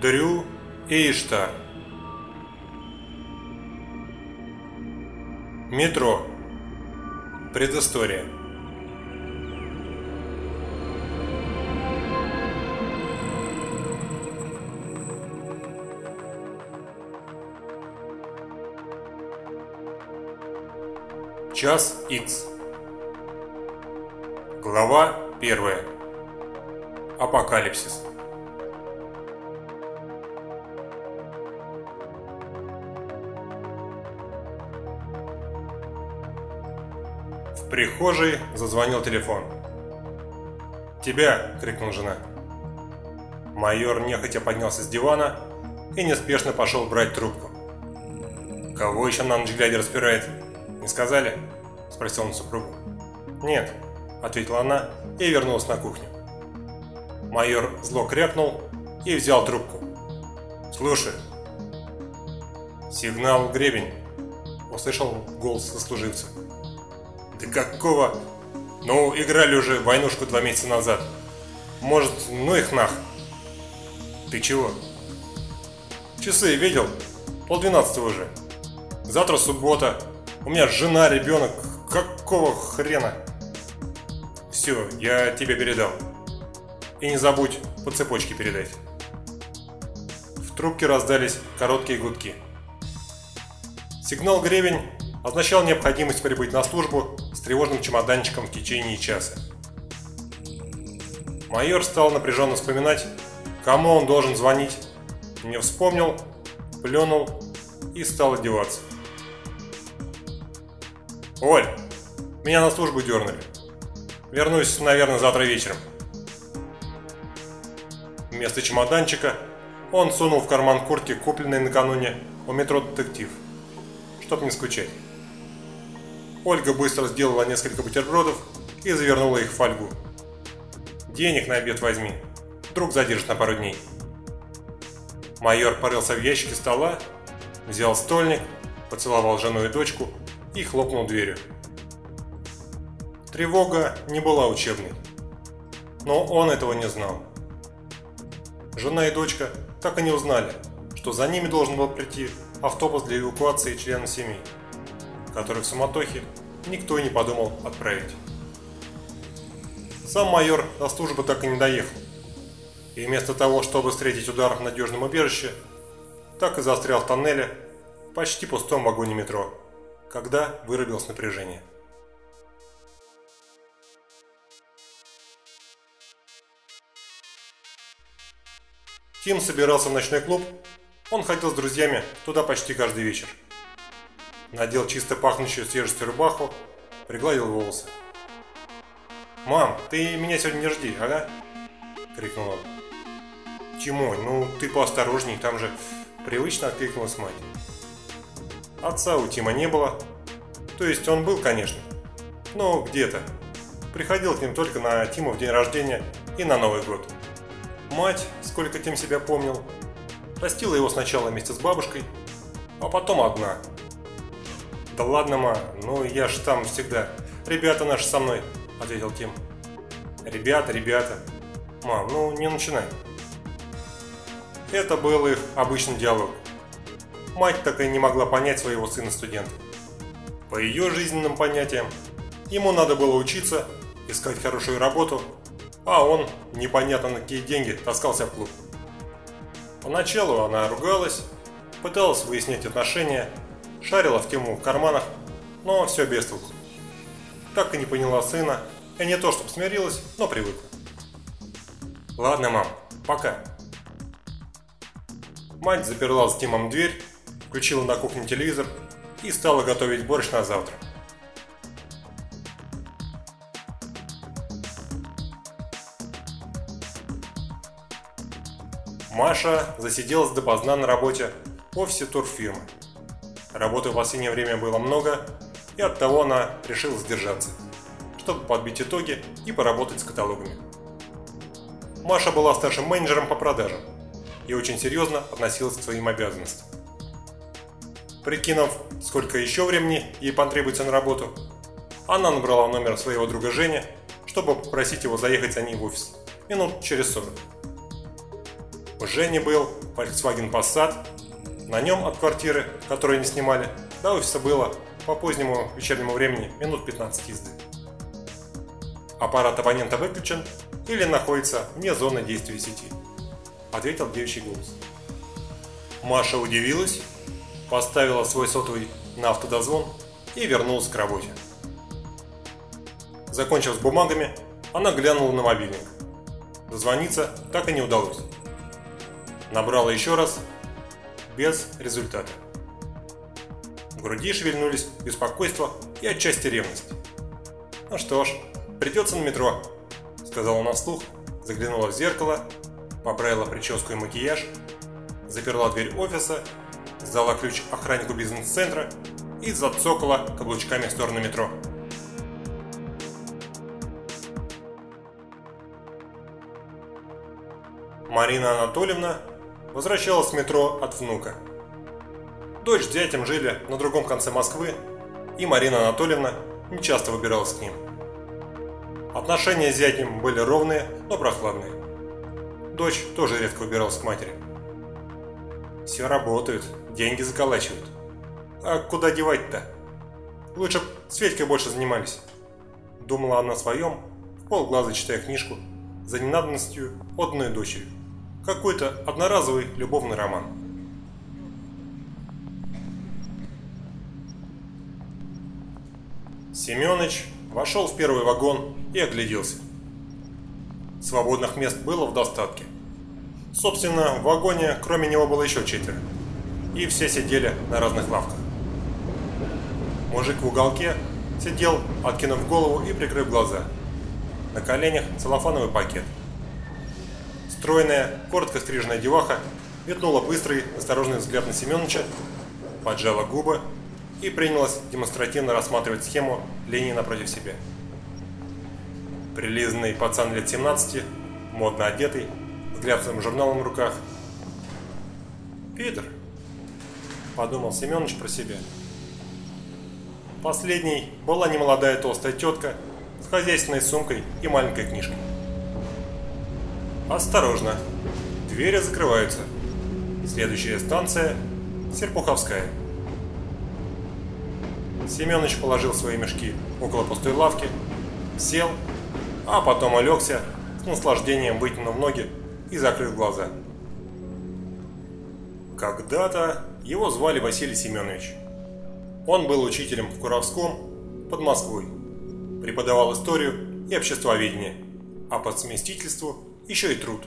Дрю и Иштар. Метро. Предыстория. Час X. Глава первая. Апокалипсис. В прихожей зазвонил телефон. «Тебя!» – крикнула жена. Майор нехотя поднялся с дивана и неспешно пошел брать трубку. «Кого еще на ночь глядя распирает? Не сказали?» – спросил он супругу. «Нет», – ответила она и вернулась на кухню. Майор зло крякнул и взял трубку. «Слушай». «Сигнал гребень», – услышал голос сослуживца. «Да какого? Ну, играли уже войнушку два месяца назад. Может, ну их нах?» «Ты чего?» «Часы видел? Полдвенадцатого уже. Завтра суббота. У меня жена, ребенок. Какого хрена?» «Все, я тебе передал. И не забудь по цепочке передать». В трубке раздались короткие гудки. Сигнал «Гребень» означал необходимость прибыть на службу тревожным чемоданчиком в течение часа. Майор стал напряженно вспоминать, кому он должен звонить, не вспомнил, плюнул и стал одеваться. «Оль, меня на службу дернули. Вернусь, наверное, завтра вечером». Вместо чемоданчика он сунул в карман куртки, купленный накануне у метро «Детектив», чтоб не скучать. Ольга быстро сделала несколько бутербродов и завернула их в фольгу. «Денег на обед возьми, вдруг задержит на пару дней». Майор порылся в ящике стола, взял стольник, поцеловал жену и дочку и хлопнул дверью. Тревога не была учебной, но он этого не знал. Жена и дочка так и не узнали, что за ними должен был прийти автобус для эвакуации членов семьи который в суматохе никто и не подумал отправить. Сам майор до службы так и не доехал, и вместо того, чтобы встретить удар в надежном убежище, так и застрял в тоннеле почти пустом вагоне метро, когда вырубилось напряжение. Тим собирался в ночной клуб, он ходил с друзьями туда почти каждый вечер надел чисто пахнущую свежестью рубаху, пригладил волосы. «Мам, ты меня сегодня не жди, ага?» – крикнул он. «Чему? Ну, ты поосторожней, там же...» – привычно откликнулась мать. Отца у Тима не было. То есть он был, конечно, но где-то. Приходил к ним только на Тима в день рождения и на Новый год. Мать, сколько Тим себя помнил, растила его сначала вместе с бабушкой, а потом одна – «Да ладно, ма, ну я ж там всегда. Ребята наши со мной», – ответил Тим. «Ребята, ребята. Мам, ну не начинай». Это был их обычный диалог. Мать так и не могла понять своего сына-студента. По ее жизненным понятиям, ему надо было учиться, искать хорошую работу, а он, непонятно на какие деньги, таскался в клуб. Поначалу она ругалась, пыталась выяснять отношения, шарила в тему в карманах, но все без толку. Так и не поняла сына, и не то чтобы смирилась, но привыкла. Ладно, мам, пока. Мать заперла с Тимом дверь, включила на кухне телевизор и стала готовить борщ на завтра. Маша засиделась допоздна на работе в офисе турфирмы. Работы в последнее время было много, и оттого она решила сдержаться, чтобы подбить итоги и поработать с каталогами. Маша была старшим менеджером по продажам и очень серьезно относилась к своим обязанностям. Прикинув, сколько еще времени ей потребуется на работу, она набрала номер своего друга Жени, чтобы попросить его заехать за ней в офис минут через 40. У Жени был Volkswagen Passat. На нем от квартиры, которую они снимали, до офиса было по позднему вечернему времени минут 15 езды. Аппарат абонента выключен или находится вне зоны действия сети, ответил девичий голос. Маша удивилась, поставила свой сотовый на автодозвон и вернулась к работе. Закончив с бумагами, она глянула на мобильник. Дозвониться так и не удалось. Набрала еще раз, без результата. В груди шевельнулись беспокойство и отчасти ревность. «Ну что ж, придется на метро», — сказала она вслух, заглянула в зеркало, поправила прическу и макияж, заперла дверь офиса, сдала ключ охраннику бизнес-центра и зацокала каблучками в сторону метро. Марина Анатольевна возвращалась с метро от внука. Дочь с зятем жили на другом конце Москвы, и Марина Анатольевна не часто выбиралась к ним. Отношения с зятем были ровные, но прохладные. Дочь тоже редко выбиралась к матери. Все работают, деньги заколачивают. А куда девать-то? Лучше б с Федькой больше занимались. Думала она о своем, в полглаза читая книжку, за ненадобностью отданную дочерью. Какой-то одноразовый любовный роман. Семёныч вошел в первый вагон и огляделся. Свободных мест было в достатке. Собственно, в вагоне кроме него было еще четверо. И все сидели на разных лавках. Мужик в уголке сидел, откинув голову и прикрыв глаза. На коленях целлофановый пакет – Стройная, коротко стриженная деваха метнула быстрый, осторожный взгляд на Семеновича, поджала губы и принялась демонстративно рассматривать схему линии напротив себя. Прилизанный пацан лет 17, модно одетый, с глянцевым журналом в руках. «Питер», – подумал Семенович про себя. Последней была немолодая толстая тетка с хозяйственной сумкой и маленькой книжкой. Осторожно. Двери закрываются. Следующая станция – Серпуховская. Семёныч положил свои мешки около пустой лавки, сел, а потом улегся, с наслаждением вытянув ноги и закрыл глаза. Когда-то его звали Василий Семенович. Он был учителем в Куровском под Москвой. Преподавал историю и обществоведение, а по совместительству еще и труд.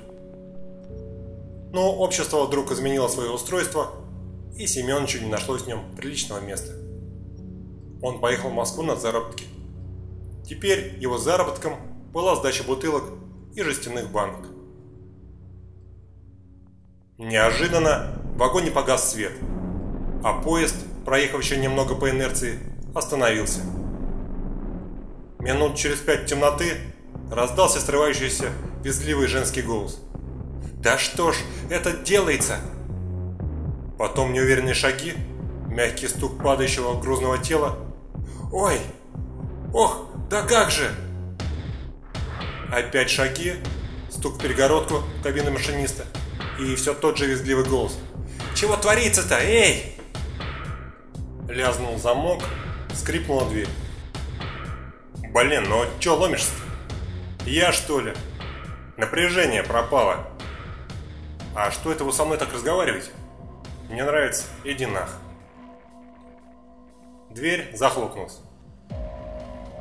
Но общество вдруг изменило свое устройство, и Семеновичу не нашлось в нем приличного места. Он поехал в Москву на заработки. Теперь его заработком была сдача бутылок и жестяных банок. Неожиданно в вагоне погас свет, а поезд, проехав еще немного по инерции, остановился. Минут через пять темноты раздался срывающийся визгливый женский голос. «Да что ж, это делается!» Потом неуверенные шаги, мягкий стук падающего грузного тела. «Ой! Ох, да как же!» Опять шаги, стук в перегородку кабины машиниста и все тот же визгливый голос. «Чего творится-то, эй!» Лязнул замок, скрипнула дверь. «Блин, ну чё ломишься-то? Я что ли?» Напряжение пропало. А что это вы со мной так разговариваете? Мне нравится, иди нах. Дверь захлопнулась.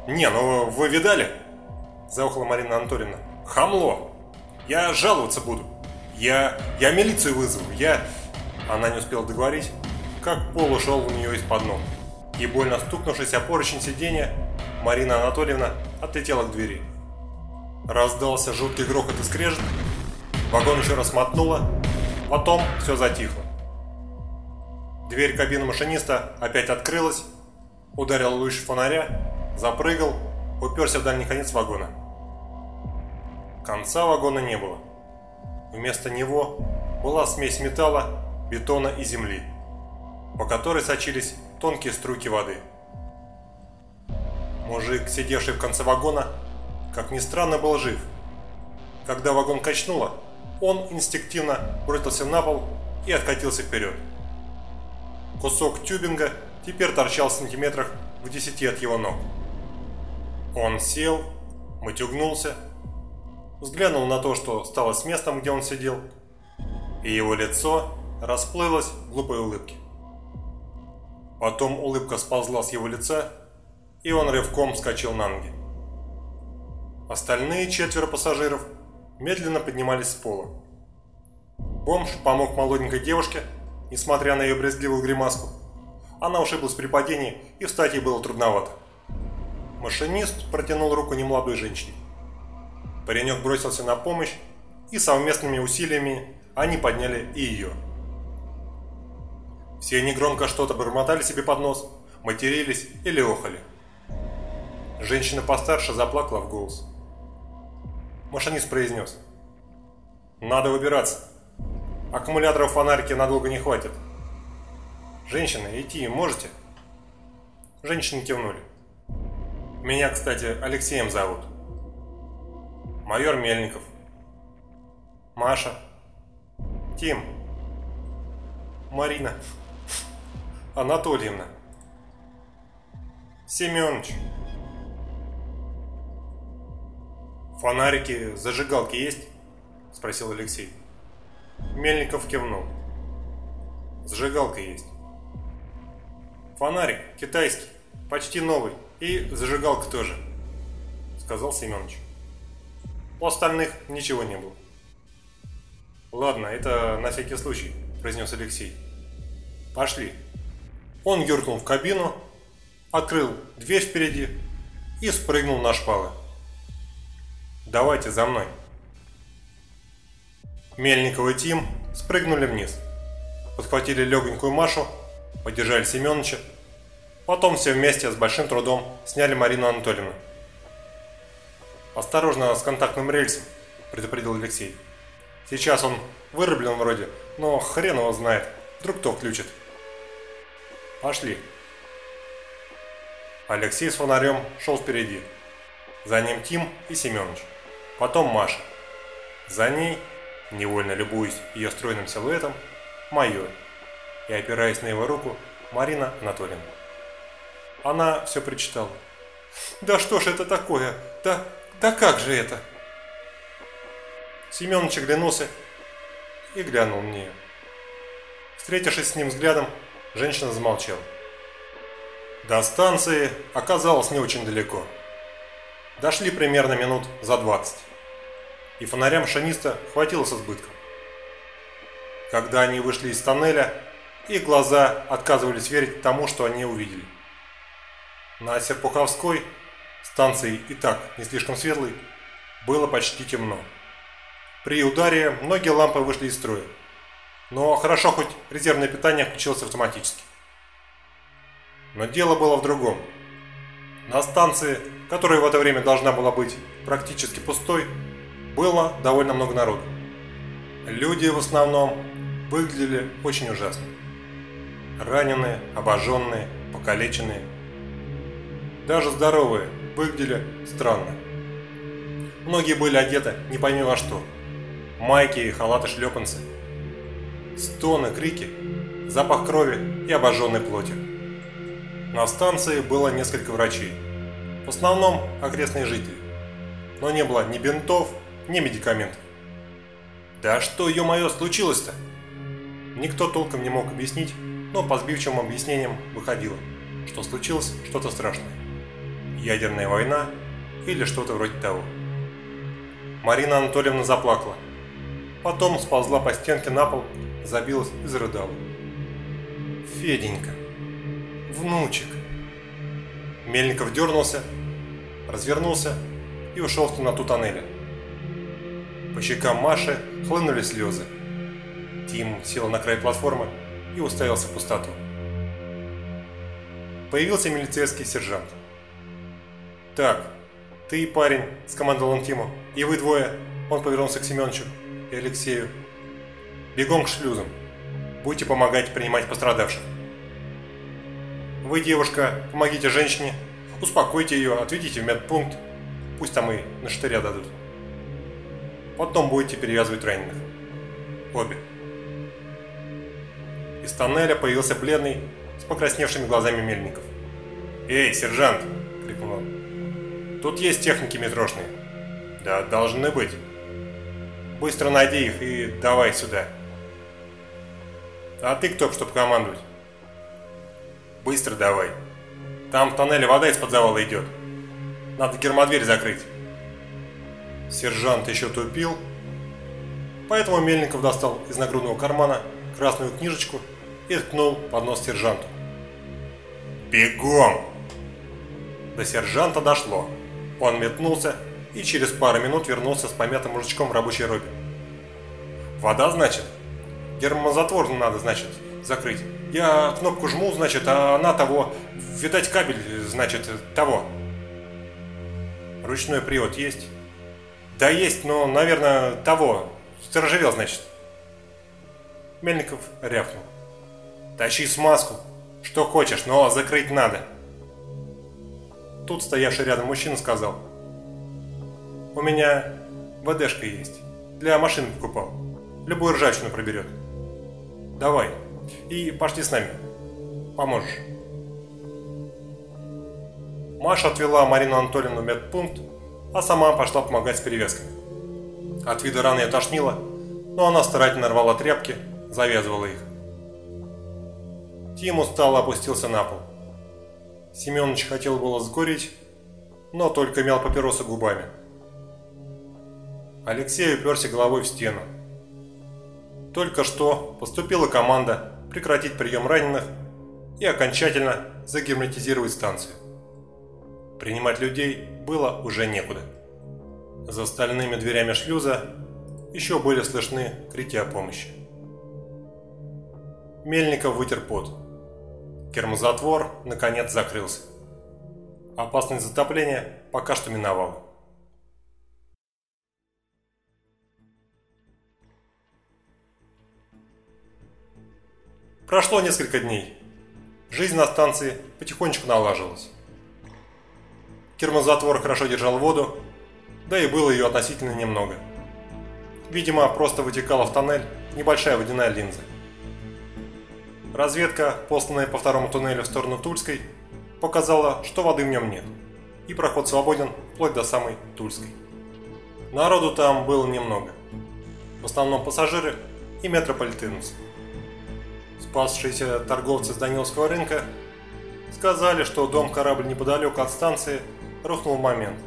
«Не, ну вы видали?» Заухала Марина Анатольевна. «Хамло! Я жаловаться буду. Я... я милицию вызову. Я...» Она не успела договорить, как пол ушел у нее из-под ног. И больно стукнувшись о поручень сиденья, Марина Анатольевна отлетела к двери. Раздался жуткий грохот и скрежет. Вагон еще раз мотнуло. Потом все затихло. Дверь кабины машиниста опять открылась. Ударил луч фонаря. Запрыгал. Уперся в дальний конец вагона. Конца вагона не было. Вместо него была смесь металла, бетона и земли, по которой сочились тонкие струйки воды. Мужик, сидевший в конце вагона, как ни странно, был жив. Когда вагон качнуло, он инстинктивно бросился на пол и откатился вперед. Кусок тюбинга теперь торчал в сантиметрах в десяти от его ног. Он сел, матюгнулся, взглянул на то, что стало с местом, где он сидел, и его лицо расплылось в глупой улыбке. Потом улыбка сползла с его лица, и он рывком вскочил на ноги. Остальные четверо пассажиров медленно поднимались с пола. Бомж помог молоденькой девушке, несмотря на ее брезгливую гримаску. Она ушиблась при падении, и встать ей было трудновато. Машинист протянул руку немолодой женщине. Паренек бросился на помощь, и совместными усилиями они подняли и ее. Все негромко что-то бормотали себе под нос, матерились или охали. Женщина постарше заплакала в голос. Машинист произнес. «Надо выбираться. Аккумуляторов в фонарике надолго не хватит. Женщина, идти можете?» Женщины кивнули. «Меня, кстати, Алексеем зовут. Майор Мельников. Маша. Тим. Марина. Анатольевна. Семенович. «Фонарики, зажигалки есть?» – спросил Алексей. Мельников кивнул. «Зажигалка есть». «Фонарик, китайский, почти новый, и зажигалка тоже», – сказал Семенович. У остальных ничего не было. «Ладно, это на всякий случай», – произнес Алексей. «Пошли». Он юркнул в кабину, открыл дверь впереди и спрыгнул на шпалы. Давайте за мной. Мельников и Тим спрыгнули вниз. Подхватили легонькую Машу, поддержали Семеновича. Потом все вместе с большим трудом сняли Марину Анатольевну. «Осторожно с контактным рельсом», – предупредил Алексей. «Сейчас он вырублен вроде, но хрен его знает, вдруг кто включит». «Пошли». Алексей с фонарем шел впереди. За ним Тим и Семенович потом Маша. За ней, невольно любуясь ее стройным силуэтом, майор и, опираясь на его руку, Марина Анатольевна. Она все прочитала. «Да что ж это такое? Да, да как же это?» Семенович оглянулся и глянул в нее. Встретившись с ним взглядом, женщина замолчала. До станции оказалось не очень далеко. Дошли примерно минут за 20. И фонарям шаниста хватило с избытком. Когда они вышли из тоннеля, их глаза отказывались верить тому, что они увидели. На Серпуховской, станции и так не слишком светлой, было почти темно. При ударе многие лампы вышли из строя. Но хорошо хоть резервное питание включилось автоматически. Но дело было в другом. На станции, которая в это время должна была быть практически пустой, было довольно много народу. Люди в основном выглядели очень ужасно. Раненые, обожженные, покалеченные. Даже здоровые выглядели странно. Многие были одеты не пойми во что. Майки, халаты-шлепанцы. Стоны, крики, запах крови и обожженной плоти. На станции было несколько врачей. В основном окрестные жители. Но не было ни бинтов, ни медикаментов. Да что, ё-моё, случилось-то? Никто толком не мог объяснить, но по сбивчивым объяснениям выходило, что случилось что-то страшное. Ядерная война или что-то вроде того. Марина Анатольевна заплакала. Потом сползла по стенке на пол, забилась и зарыдала. Феденька внучек. Мельников дернулся, развернулся и ушел в темноту тоннеля. По щекам Маши хлынули слезы. Тим сел на край платформы и уставился в пустоту. Появился милицейский сержант. «Так, ты, парень», – скомандовал он Тиму, – «и вы двое», – он повернулся к Семеновичу и Алексею. «Бегом к шлюзам. Будете помогать принимать пострадавших». Вы, девушка, помогите женщине, успокойте ее, отведите в медпункт, пусть там и на штыря дадут. Потом будете перевязывать раненых. Обе. Из тоннеля появился бледный, с покрасневшими глазами Мельников. «Эй, сержант!» – крикнул он. «Тут есть техники метрошные». «Да, должны быть. Быстро найди их и давай сюда». «А ты кто, чтобы командовать?» «Быстро давай. Там в тоннеле вода из-под завала идет. Надо гермодверь закрыть». Сержант еще тупил, поэтому Мельников достал из нагрудного кармана красную книжечку и ткнул под нос сержанту. «Бегом!» До сержанта дошло. Он метнулся и через пару минут вернулся с помятым мужичком в рабочей робе. «Вода, значит? Гермозатвор надо, значит, закрыть. Я кнопку жму, значит, а она того... Видать, кабель, значит, того». «Ручной привод есть?» «Да есть, но, наверное, того. Сторожевел, значит». Мельников рявкнул. «Тащи смазку, что хочешь, но закрыть надо». Тут стоявший рядом мужчина сказал. «У меня ВДшка есть. Для машины покупал. Любую ржавчину проберет. Давай. И пошли с нами. Поможешь». Маша отвела Марину Анатольевну в медпункт, а сама пошла помогать с перевязками. От вида раны ее тошнило, но она старательно рвала тряпки, завязывала их. Тим устало опустился на пол. Семенович хотел было сгорить, но только мял папиросы губами. Алексей уперся головой в стену. Только что поступила команда прекратить прием раненых и окончательно загерметизировать станцию. Принимать людей было уже некуда. За стальными дверями шлюза еще были слышны крики о помощи. Мельников вытер пот. Кермозатвор наконец закрылся. Опасность затопления пока что миновала. Прошло несколько дней. Жизнь на станции потихонечку налаживалась. Термозатвор хорошо держал воду, да и было ее относительно немного. Видимо, просто вытекала в тоннель небольшая водяная линза. Разведка, посланная по второму туннелю в сторону Тульской, показала, что воды в нем нет, и проход свободен вплоть до самой Тульской. Народу там было немного. В основном пассажиры и метрополитенцы. Спасшиеся торговцы с Даниловского рынка сказали, что дом-корабль неподалеку от станции рухнул момент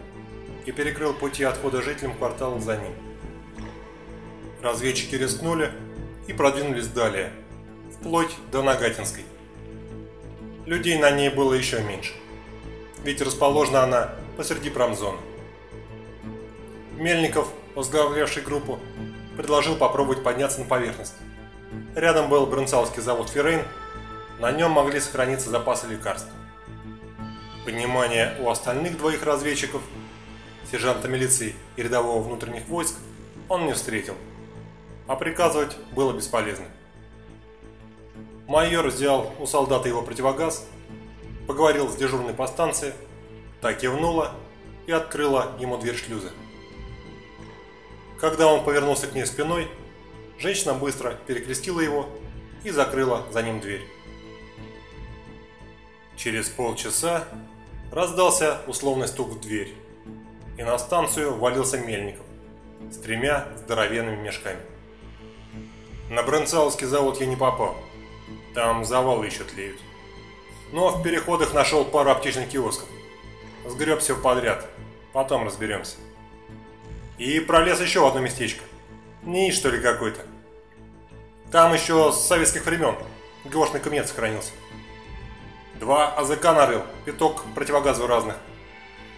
и перекрыл пути отхода жителям квартала за ним. Разведчики рискнули и продвинулись далее, вплоть до Нагатинской. Людей на ней было еще меньше, ведь расположена она посреди промзоны. Мельников, возглавлявший группу, предложил попробовать подняться на поверхность. Рядом был Брынцалский завод «Феррейн», на нем могли сохраниться запасы лекарств. Понимания у остальных двоих разведчиков, сержанта милиции и рядового внутренних войск, он не встретил. А приказывать было бесполезно. Майор взял у солдата его противогаз, поговорил с дежурной по станции, так кивнула и открыла ему дверь шлюза. Когда он повернулся к ней спиной, женщина быстро перекрестила его и закрыла за ним дверь. Через полчаса Раздался условный стук в дверь, и на станцию валился Мельников с тремя здоровенными мешками. На Бронцаловский завод я не попал, там завалы еще тлеют. Но в переходах нашел пару аптечных киосков. Сгреб все подряд, потом разберемся. И пролез еще в одно местечко. НИИ что ли какой-то. Там еще с советских времен геошный кабинет сохранился. Два АЗК нарыл, пяток противогазов разных.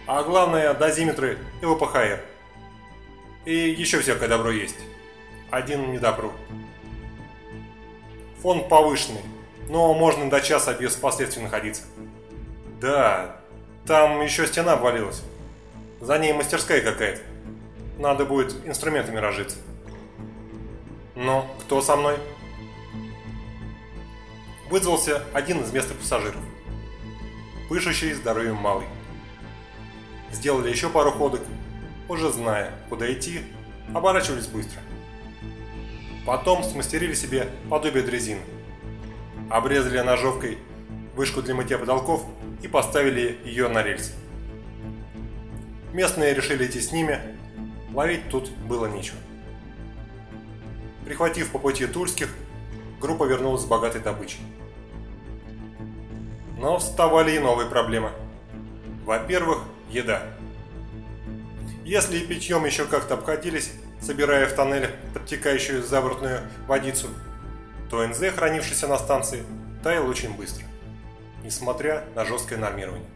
А главное, дозиметры и ВПХР. И еще всякое добро есть. Один не добро. Фон повышенный, но можно до часа без последствий находиться. Да, там еще стена обвалилась. За ней мастерская какая-то. Надо будет инструментами разжиться. Но кто со мной? Вызвался один из местных пассажиров, пышущий здоровьем малый. Сделали еще пару ходок, уже зная, куда идти, оборачивались быстро. Потом смастерили себе подобие дрезины. Обрезали ножовкой вышку для мытья потолков и поставили ее на рельсы. Местные решили идти с ними, ловить тут было нечего. Прихватив по пути тульских, группа вернулась с богатой добычей. Но вставали и новые проблемы. Во-первых, еда. Если и питьем еще как-то обходились, собирая в тоннелях подтекающую забортную водицу, то НЗ, хранившийся на станции, таял очень быстро, несмотря на жесткое нормирование.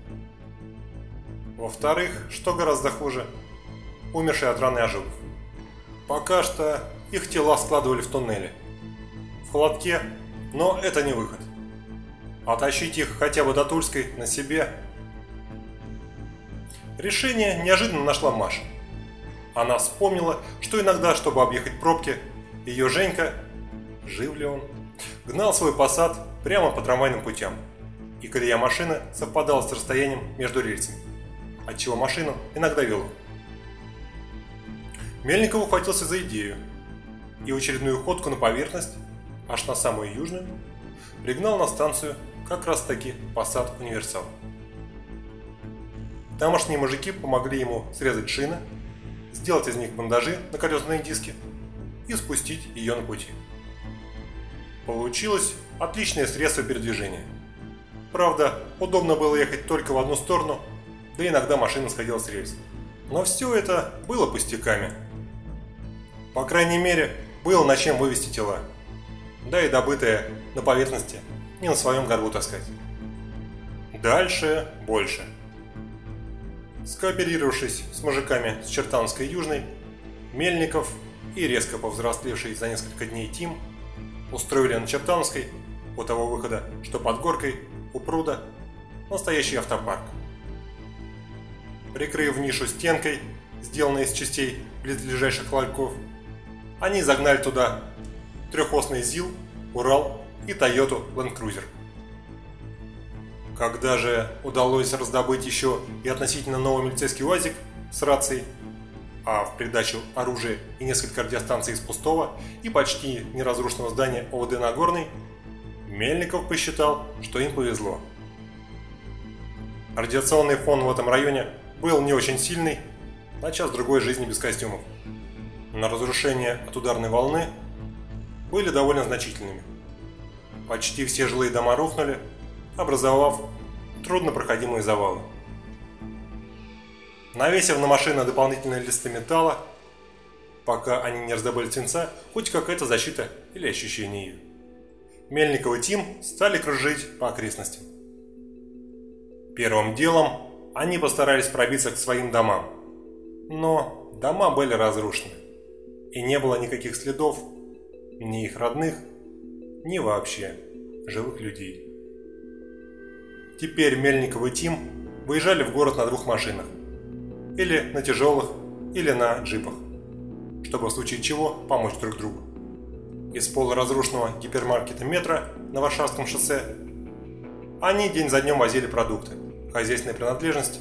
Во-вторых, что гораздо хуже, умершие от раны ожогов. Пока что их тела складывали в туннеле. В холодке, но это не выход. А тащить их хотя бы до Тульской на себе... Решение неожиданно нашла Маша. Она вспомнила, что иногда, чтобы объехать пробки, ее Женька, жив ли он, гнал свой посад прямо по трамвайным путям, и колея машины совпадала с расстоянием между рельсами отчего машину иногда вело. Мельников ухватился за идею и очередную ходку на поверхность, аж на самую южную, пригнал на станцию как раз таки посад универсал. Тамошние мужики помогли ему срезать шины, сделать из них бандажи на колесные диски и спустить ее на пути. Получилось отличное средство передвижения. Правда, удобно было ехать только в одну сторону – да иногда машина сходила с рельс. Но все это было пустяками. По крайней мере, было на чем вывести тела. Да и добытое на поверхности не на своем горбу таскать. Дальше больше. Скооперировавшись с мужиками с Чертановской Южной, Мельников и резко повзрослевший за несколько дней Тим устроили на Чертановской, у того выхода, что под горкой, у пруда, настоящий автопарк прикрыв нишу стенкой, сделанной из частей близлежащих ларьков. Они загнали туда трехосный ЗИЛ, Урал и Тойоту Land Cruiser. Когда же удалось раздобыть еще и относительно новый милицейский УАЗик с рацией, а в придачу оружия и несколько радиостанций из пустого и почти неразрушенного здания ОВД Нагорный, Мельников посчитал, что им повезло. Радиационный фон в этом районе был не очень сильный, на час-другой жизни без костюмов. На разрушение от ударной волны были довольно значительными. Почти все жилые дома рухнули, образовав труднопроходимые завалы. Навесив на машины дополнительные листы металла, пока они не раздобыли свинца, хоть какая-то защита или ощущение ее. Мельников и Тим стали кружить по окрестностям. Первым делом они постарались пробиться к своим домам. Но дома были разрушены. И не было никаких следов ни их родных, ни вообще живых людей. Теперь Мельников и Тим выезжали в город на двух машинах. Или на тяжелых, или на джипах. Чтобы в случае чего помочь друг другу. Из полуразрушенного гипермаркета метро на Варшавском шоссе они день за днем возили продукты хозяйственной принадлежности.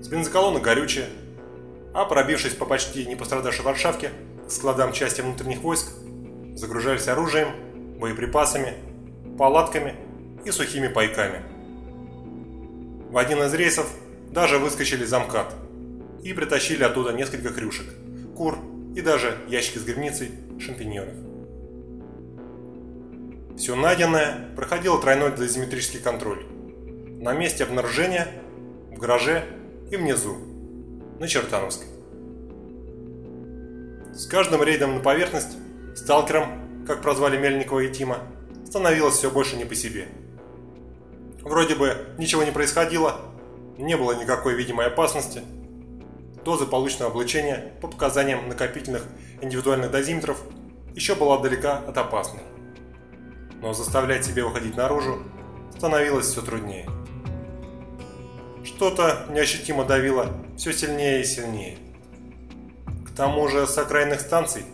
С бензоколонны горючее, а пробившись по почти не пострадавшей Варшавке к складам части внутренних войск, загружались оружием, боеприпасами, палатками и сухими пайками. В один из рейсов даже выскочили замкат и притащили оттуда несколько хрюшек, кур и даже ящики с грибницей шампиньонов. Все найденное проходило тройной дозиметрический контроль на месте обнаружения, в гараже и внизу, на Чертановской. С каждым рейдом на поверхность, сталкером, как прозвали Мельникова и Тима, становилось все больше не по себе. Вроде бы ничего не происходило, не было никакой видимой опасности. Доза полученного облучения по показаниям накопительных индивидуальных дозиметров еще была далека от опасной. Но заставлять себя выходить наружу становилось все труднее. Что-то неощутимо давило все сильнее и сильнее. К тому же с окраинных станций,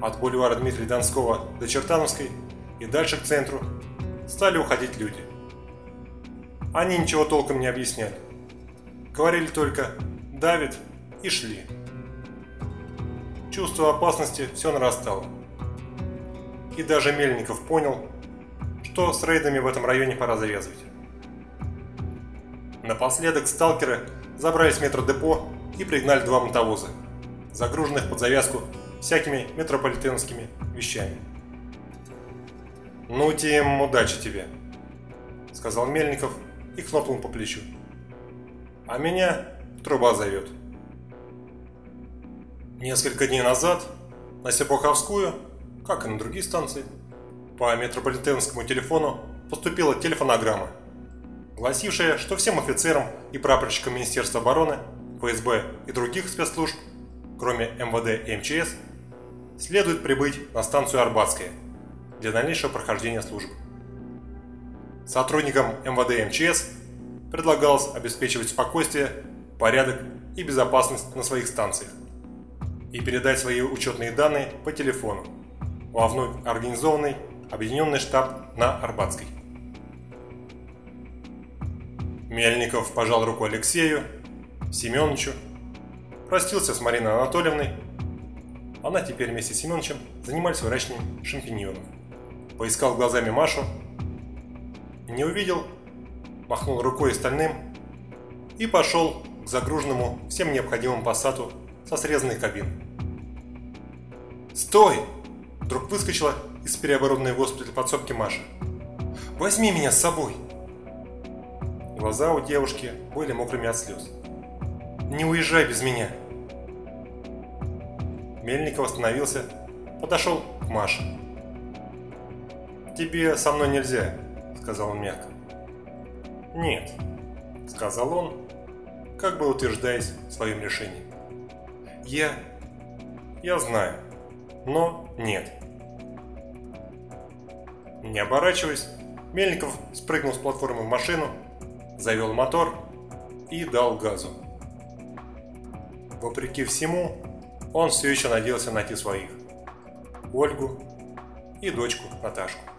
от бульвара Дмитрия Донского до Чертановской и дальше к центру, стали уходить люди. Они ничего толком не объясняли. Говорили только «давит» и шли. Чувство опасности все нарастало. И даже Мельников понял, что с рейдами в этом районе пора завязывать. Напоследок сталкеры забрались в метродепо и пригнали два мотовоза, загруженных под завязку всякими метрополитенскими вещами. «Ну, Тим, удачи тебе», — сказал Мельников и хлопнул по плечу. «А меня труба зовет». Несколько дней назад на Серпуховскую, как и на другие станции, по метрополитенскому телефону поступила телефонограмма, гласившая, что всем офицерам и прапорщикам Министерства обороны, ФСБ и других спецслужб, кроме МВД и МЧС, следует прибыть на станцию Арбатская для дальнейшего прохождения службы. Сотрудникам МВД МЧС предлагалось обеспечивать спокойствие, порядок и безопасность на своих станциях и передать свои учетные данные по телефону во вновь организованный объединенный штаб на Арбатской. Мельников пожал руку Алексею, Семеновичу, простился с Мариной Анатольевной. Она теперь вместе с Семеновичем занимались выращиванием шампиньонов. Поискал глазами Машу, не увидел, махнул рукой остальным и пошел к загруженному всем необходимым пассату со срезанной кабины. «Стой!» Вдруг выскочила из переоборудованной госпиталя подсобки Маша. «Возьми меня с собой!» Глаза у девушки были мокрыми от слез. «Не уезжай без меня!» Мельников остановился, подошел к Маше. «Тебе со мной нельзя», — сказал он мягко. «Нет», — сказал он, как бы утверждаясь в своем решении. «Я... я знаю, но нет». Не оборачиваясь, Мельников спрыгнул с платформы в машину, завел мотор и дал газу. Вопреки всему, он все еще надеялся найти своих. Ольгу и дочку Наташку.